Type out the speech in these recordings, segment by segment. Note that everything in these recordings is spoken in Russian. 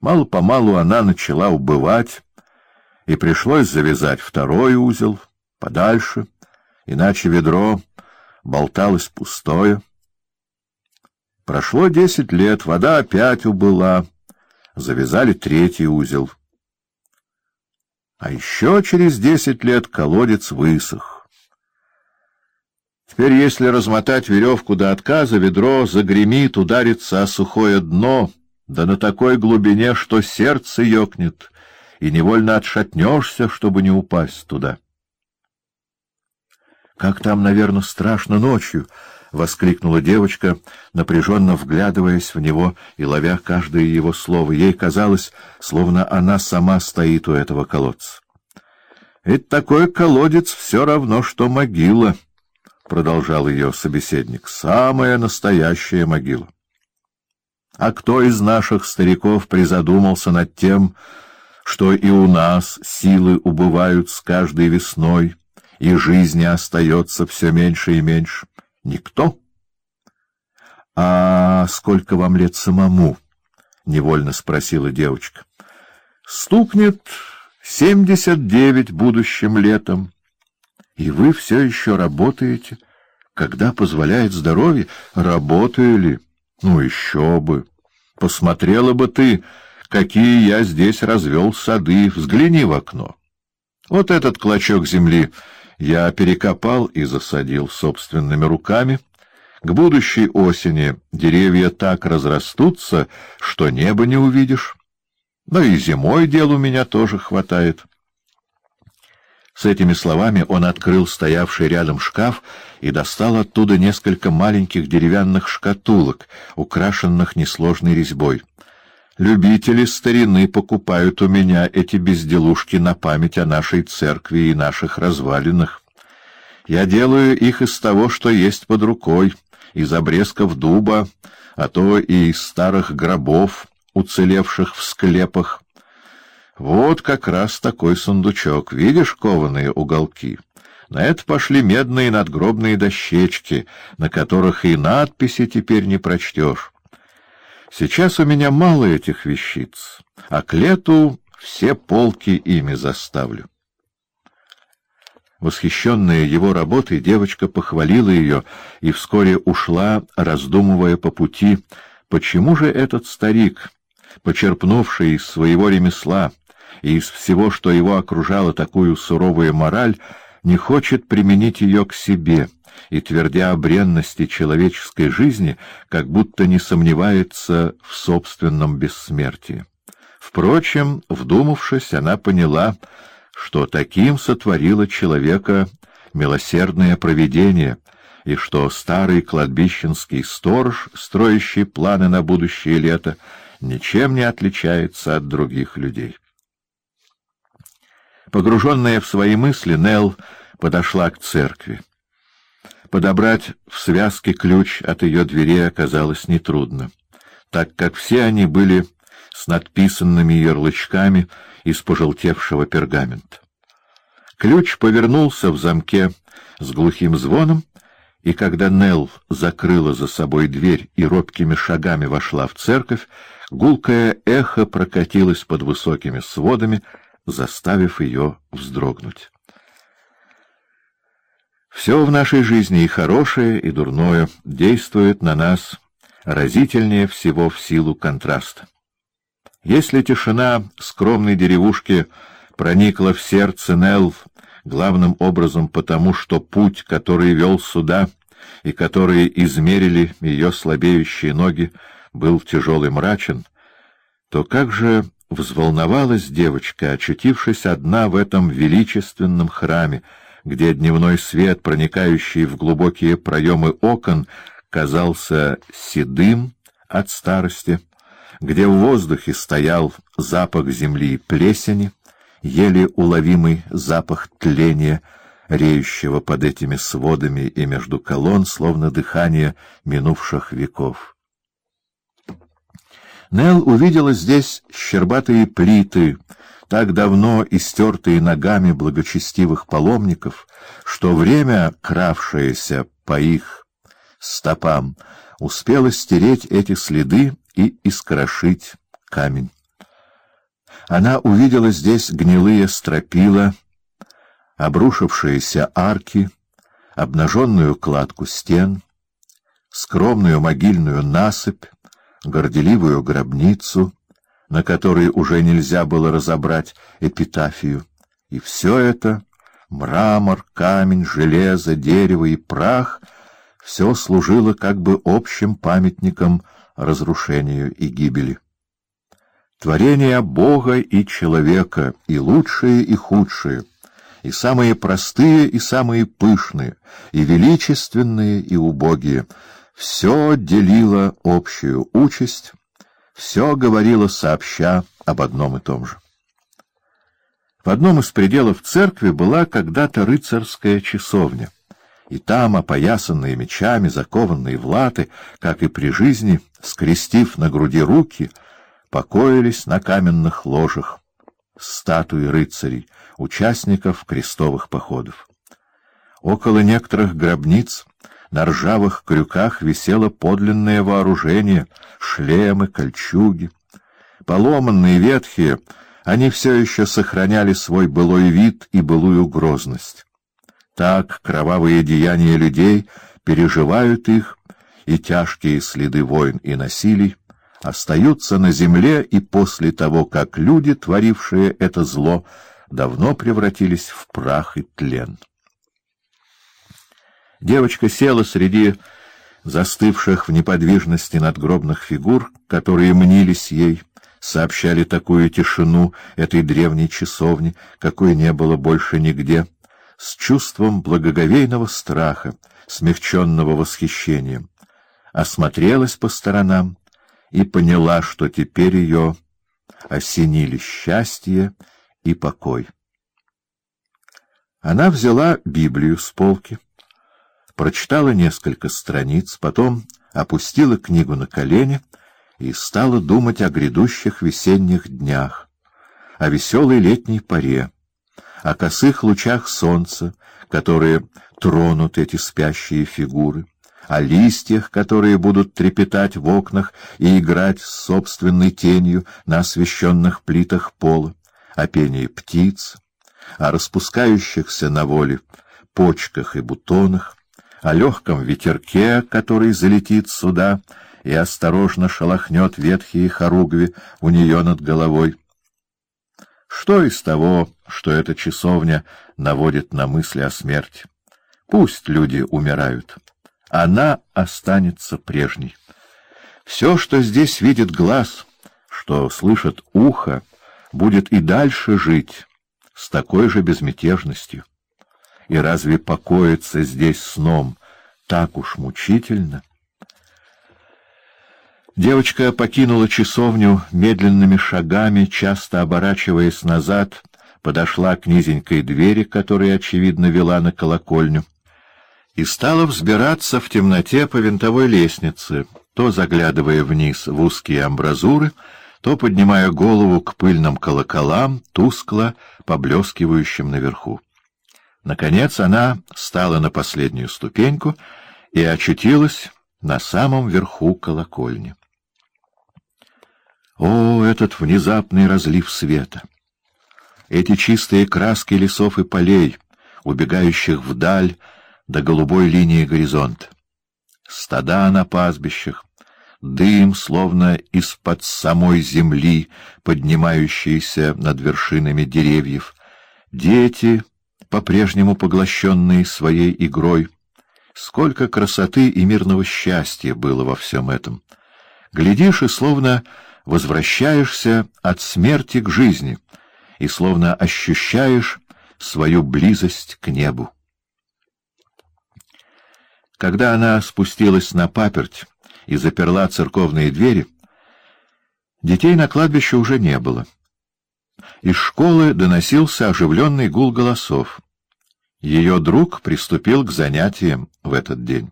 Мало-помалу она начала убывать, и пришлось завязать второй узел подальше, иначе ведро болталось пустое. Прошло десять лет, вода опять убыла, завязали третий узел. А еще через десять лет колодец высох. Теперь, если размотать веревку до отказа, ведро загремит, ударится о сухое дно, да на такой глубине, что сердце ёкнет, и невольно отшатнешься, чтобы не упасть туда. — Как там, наверное, страшно ночью! — воскликнула девочка, напряженно вглядываясь в него и ловя каждое его слово. Ей казалось, словно она сама стоит у этого колодца. — Ведь такой колодец все равно, что могила, — продолжал ее собеседник, — самая настоящая могила. А кто из наших стариков призадумался над тем, что и у нас силы убывают с каждой весной, и жизни остается все меньше и меньше? Никто. — А сколько вам лет самому? — невольно спросила девочка. — Стукнет семьдесят девять будущим летом. И вы все еще работаете, когда позволяет здоровье? Работаю ли? Ну, еще бы! Посмотрела бы ты, какие я здесь развел сады, взгляни в окно. Вот этот клочок земли я перекопал и засадил собственными руками. К будущей осени деревья так разрастутся, что небо не увидишь. Но и зимой дел у меня тоже хватает. С этими словами он открыл стоявший рядом шкаф и достал оттуда несколько маленьких деревянных шкатулок, украшенных несложной резьбой. Любители старины покупают у меня эти безделушки на память о нашей церкви и наших развалинах. Я делаю их из того, что есть под рукой, из обрезков дуба, а то и из старых гробов, уцелевших в склепах. Вот как раз такой сундучок. Видишь кованые уголки? На это пошли медные надгробные дощечки, на которых и надписи теперь не прочтешь. Сейчас у меня мало этих вещиц, а к лету все полки ими заставлю. Восхищенная его работой, девочка похвалила ее и вскоре ушла, раздумывая по пути, почему же этот старик, почерпнувший из своего ремесла и из всего, что его окружало такую суровую мораль, не хочет применить ее к себе — и, твердя о бренности человеческой жизни, как будто не сомневается в собственном бессмертии. Впрочем, вдумавшись, она поняла, что таким сотворило человека милосердное провидение, и что старый кладбищенский сторож, строящий планы на будущее лето, ничем не отличается от других людей. Погруженная в свои мысли, Нелл подошла к церкви. Подобрать в связке ключ от ее дверей оказалось нетрудно, так как все они были с надписанными ярлычками из пожелтевшего пергамента. Ключ повернулся в замке с глухим звоном, и когда Нелл закрыла за собой дверь и робкими шагами вошла в церковь, гулкое эхо прокатилось под высокими сводами, заставив ее вздрогнуть. Все в нашей жизни, и хорошее, и дурное, действует на нас разительнее всего в силу контраста. Если тишина скромной деревушки проникла в сердце Нелл, главным образом потому, что путь, который вел сюда, и который измерили ее слабеющие ноги, был тяжелый мрачен, то как же взволновалась девочка, очутившись одна в этом величественном храме, где дневной свет, проникающий в глубокие проемы окон, казался седым от старости, где в воздухе стоял запах земли и плесени, еле уловимый запах тления, реющего под этими сводами и между колонн, словно дыхание минувших веков. Нел увидела здесь щербатые плиты, так давно истертые ногами благочестивых паломников, что время, кравшееся по их стопам, успело стереть эти следы и искрошить камень. Она увидела здесь гнилые стропила, обрушившиеся арки, обнаженную кладку стен, скромную могильную насыпь, горделивую гробницу, на которой уже нельзя было разобрать эпитафию. И все это — мрамор, камень, железо, дерево и прах — все служило как бы общим памятником разрушению и гибели. Творения Бога и человека, и лучшие, и худшие, и самые простые, и самые пышные, и величественные, и убогие — все делило общую участь, все говорило сообща об одном и том же. В одном из пределов церкви была когда-то рыцарская часовня, и там, опоясанные мечами, закованные в латы, как и при жизни, скрестив на груди руки, покоились на каменных ложах статуи рыцарей, участников крестовых походов. Около некоторых гробниц на ржавых крюках висело подлинное вооружение, шлемы, кольчуги. Поломанные, ветхие, они все еще сохраняли свой былой вид и былую грозность. Так кровавые деяния людей переживают их, и тяжкие следы войн и насилий остаются на земле и после того, как люди, творившие это зло, давно превратились в прах и тлен. Девочка села среди застывших в неподвижности надгробных фигур, которые мнились ей, сообщали такую тишину этой древней часовни, какой не было больше нигде, с чувством благоговейного страха, смягченного восхищением. Осмотрелась по сторонам и поняла, что теперь ее осенили счастье и покой. Она взяла Библию с полки прочитала несколько страниц, потом опустила книгу на колени и стала думать о грядущих весенних днях, о веселой летней паре, о косых лучах солнца, которые тронут эти спящие фигуры, о листьях, которые будут трепетать в окнах и играть с собственной тенью на освещенных плитах пола, о пении птиц, о распускающихся на воле почках и бутонах, о легком ветерке, который залетит сюда и осторожно шелохнет ветхие хоругви у нее над головой. Что из того, что эта часовня наводит на мысли о смерти? Пусть люди умирают. Она останется прежней. Все, что здесь видит глаз, что слышит ухо, будет и дальше жить с такой же безмятежностью. И разве покоиться здесь сном так уж мучительно? Девочка покинула часовню медленными шагами, часто оборачиваясь назад, подошла к низенькой двери, которая, очевидно, вела на колокольню, и стала взбираться в темноте по винтовой лестнице, то заглядывая вниз в узкие амбразуры, то поднимая голову к пыльным колоколам, тускло поблескивающим наверху. Наконец она стала на последнюю ступеньку и очутилась на самом верху колокольни. О, этот внезапный разлив света! Эти чистые краски лесов и полей, убегающих вдаль до голубой линии горизонта. Стада на пастбищах, дым, словно из-под самой земли, поднимающийся над вершинами деревьев, дети — по-прежнему поглощенные своей игрой. Сколько красоты и мирного счастья было во всем этом! Глядишь и словно возвращаешься от смерти к жизни, и словно ощущаешь свою близость к небу. Когда она спустилась на паперть и заперла церковные двери, детей на кладбище уже не было. Из школы доносился оживленный гул голосов. Ее друг приступил к занятиям в этот день.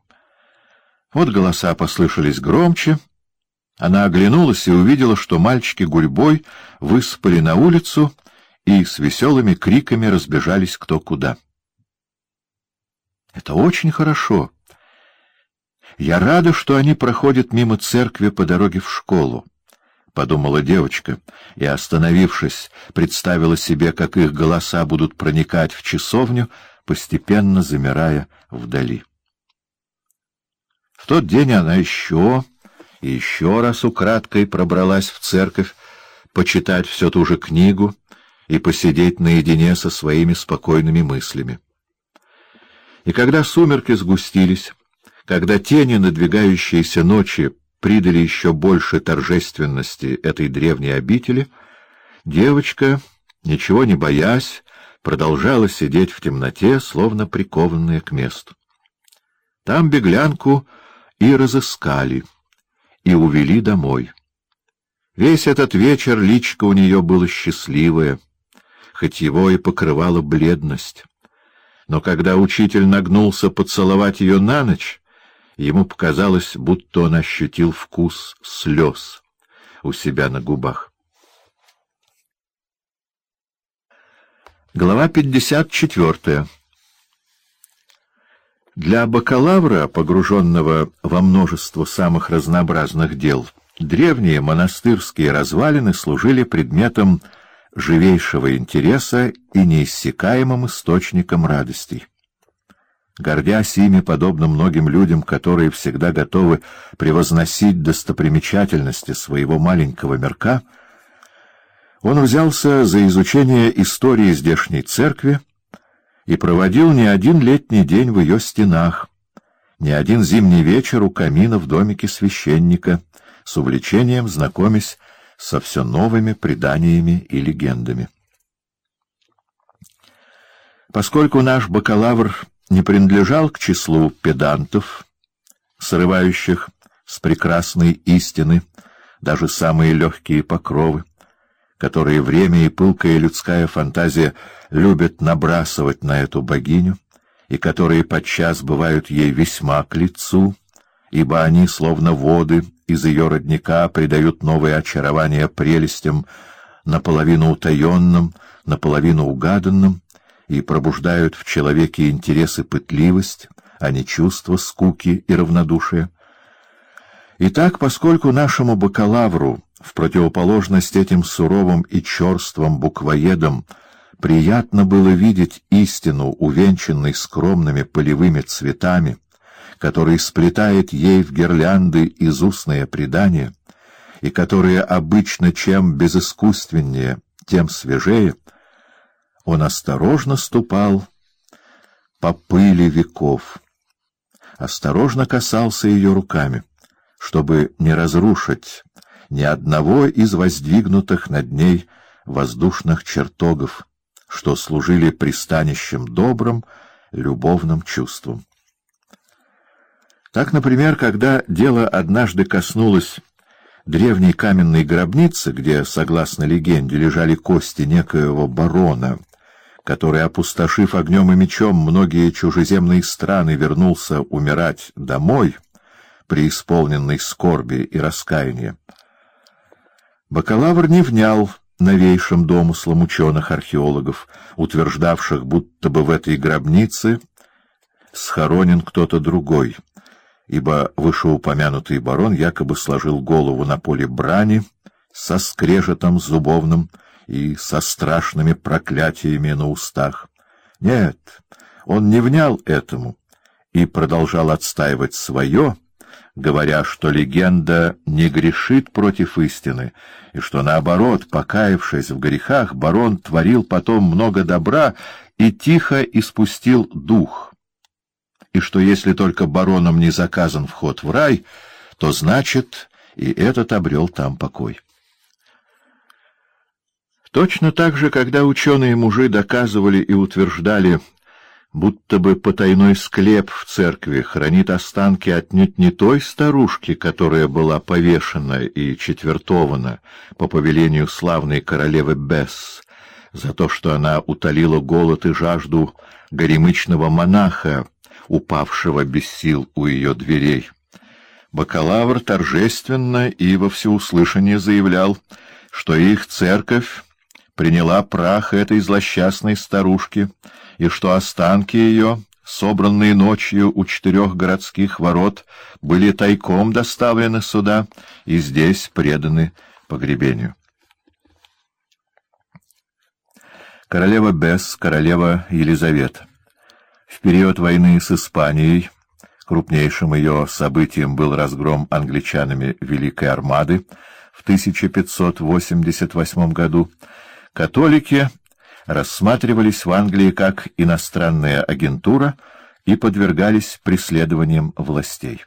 Вот голоса послышались громче. Она оглянулась и увидела, что мальчики гурьбой высыпали на улицу и с веселыми криками разбежались кто куда. Это очень хорошо. Я рада, что они проходят мимо церкви по дороге в школу. — подумала девочка, и, остановившись, представила себе, как их голоса будут проникать в часовню, постепенно замирая вдали. В тот день она еще и еще раз украдкой пробралась в церковь, почитать всю ту же книгу и посидеть наедине со своими спокойными мыслями. И когда сумерки сгустились, когда тени надвигающейся ночи придали еще больше торжественности этой древней обители, девочка, ничего не боясь, продолжала сидеть в темноте, словно прикованная к месту. Там беглянку и разыскали, и увели домой. Весь этот вечер личко у нее было счастливое, хоть его и покрывала бледность. Но когда учитель нагнулся поцеловать ее на ночь, ему показалось, будто он ощутил вкус слез у себя на губах. Глава 54 Для бакалавра, погруженного во множество самых разнообразных дел, древние монастырские развалины служили предметом живейшего интереса и неиссякаемым источником радостей. Гордясь ими, подобно многим людям, которые всегда готовы превозносить достопримечательности своего маленького мирка, он взялся за изучение истории здешней церкви и проводил не один летний день в ее стенах, не один зимний вечер у камина в домике священника, с увлечением знакомясь со все новыми преданиями и легендами. Поскольку наш бакалавр не принадлежал к числу педантов, срывающих с прекрасной истины даже самые легкие покровы, которые время и пылкая людская фантазия любят набрасывать на эту богиню, и которые подчас бывают ей весьма к лицу, ибо они, словно воды, из ее родника придают новое очарование прелестям, наполовину утаенным, наполовину угаданным, и пробуждают в человеке интерес и пытливость, а не чувство скуки и равнодушия. Итак, поскольку нашему бакалавру, в противоположность этим суровым и черствым буквоедам, приятно было видеть истину, увенчанной скромными полевыми цветами, который сплетает ей в гирлянды из устное предание, и которые обычно чем безыскусственнее, тем свежее, он осторожно ступал по пыли веков, осторожно касался ее руками, чтобы не разрушить ни одного из воздвигнутых над ней воздушных чертогов, что служили пристанищем добрым, любовным чувством. Так, например, когда дело однажды коснулось древней каменной гробницы, где, согласно легенде, лежали кости некоего барона, который, опустошив огнем и мечом многие чужеземные страны, вернулся умирать домой, преисполненный скорби и раскаяния. Бакалавр не внял новейшим домыслам ученых-археологов, утверждавших, будто бы в этой гробнице схоронен кто-то другой, ибо вышеупомянутый барон якобы сложил голову на поле брани со скрежетом зубовным, и со страшными проклятиями на устах. Нет, он не внял этому и продолжал отстаивать свое, говоря, что легенда не грешит против истины, и что, наоборот, покаявшись в грехах, барон творил потом много добра и тихо испустил дух, и что если только бароном не заказан вход в рай, то значит и этот обрел там покой. Точно так же, когда ученые-мужи доказывали и утверждали, будто бы потайной склеп в церкви хранит останки отнюдь не той старушки, которая была повешена и четвертована по повелению славной королевы Бесс, за то, что она утолила голод и жажду горемычного монаха, упавшего без сил у ее дверей. Бакалавр торжественно и во всеуслышание заявлял, что их церковь приняла прах этой злосчастной старушки, и что останки ее, собранные ночью у четырех городских ворот, были тайком доставлены сюда и здесь преданы погребению. Королева Бесс, королева Елизавета. В период войны с Испанией крупнейшим ее событием был разгром англичанами Великой Армады в 1588 году. Католики рассматривались в Англии как иностранная агентура и подвергались преследованиям властей.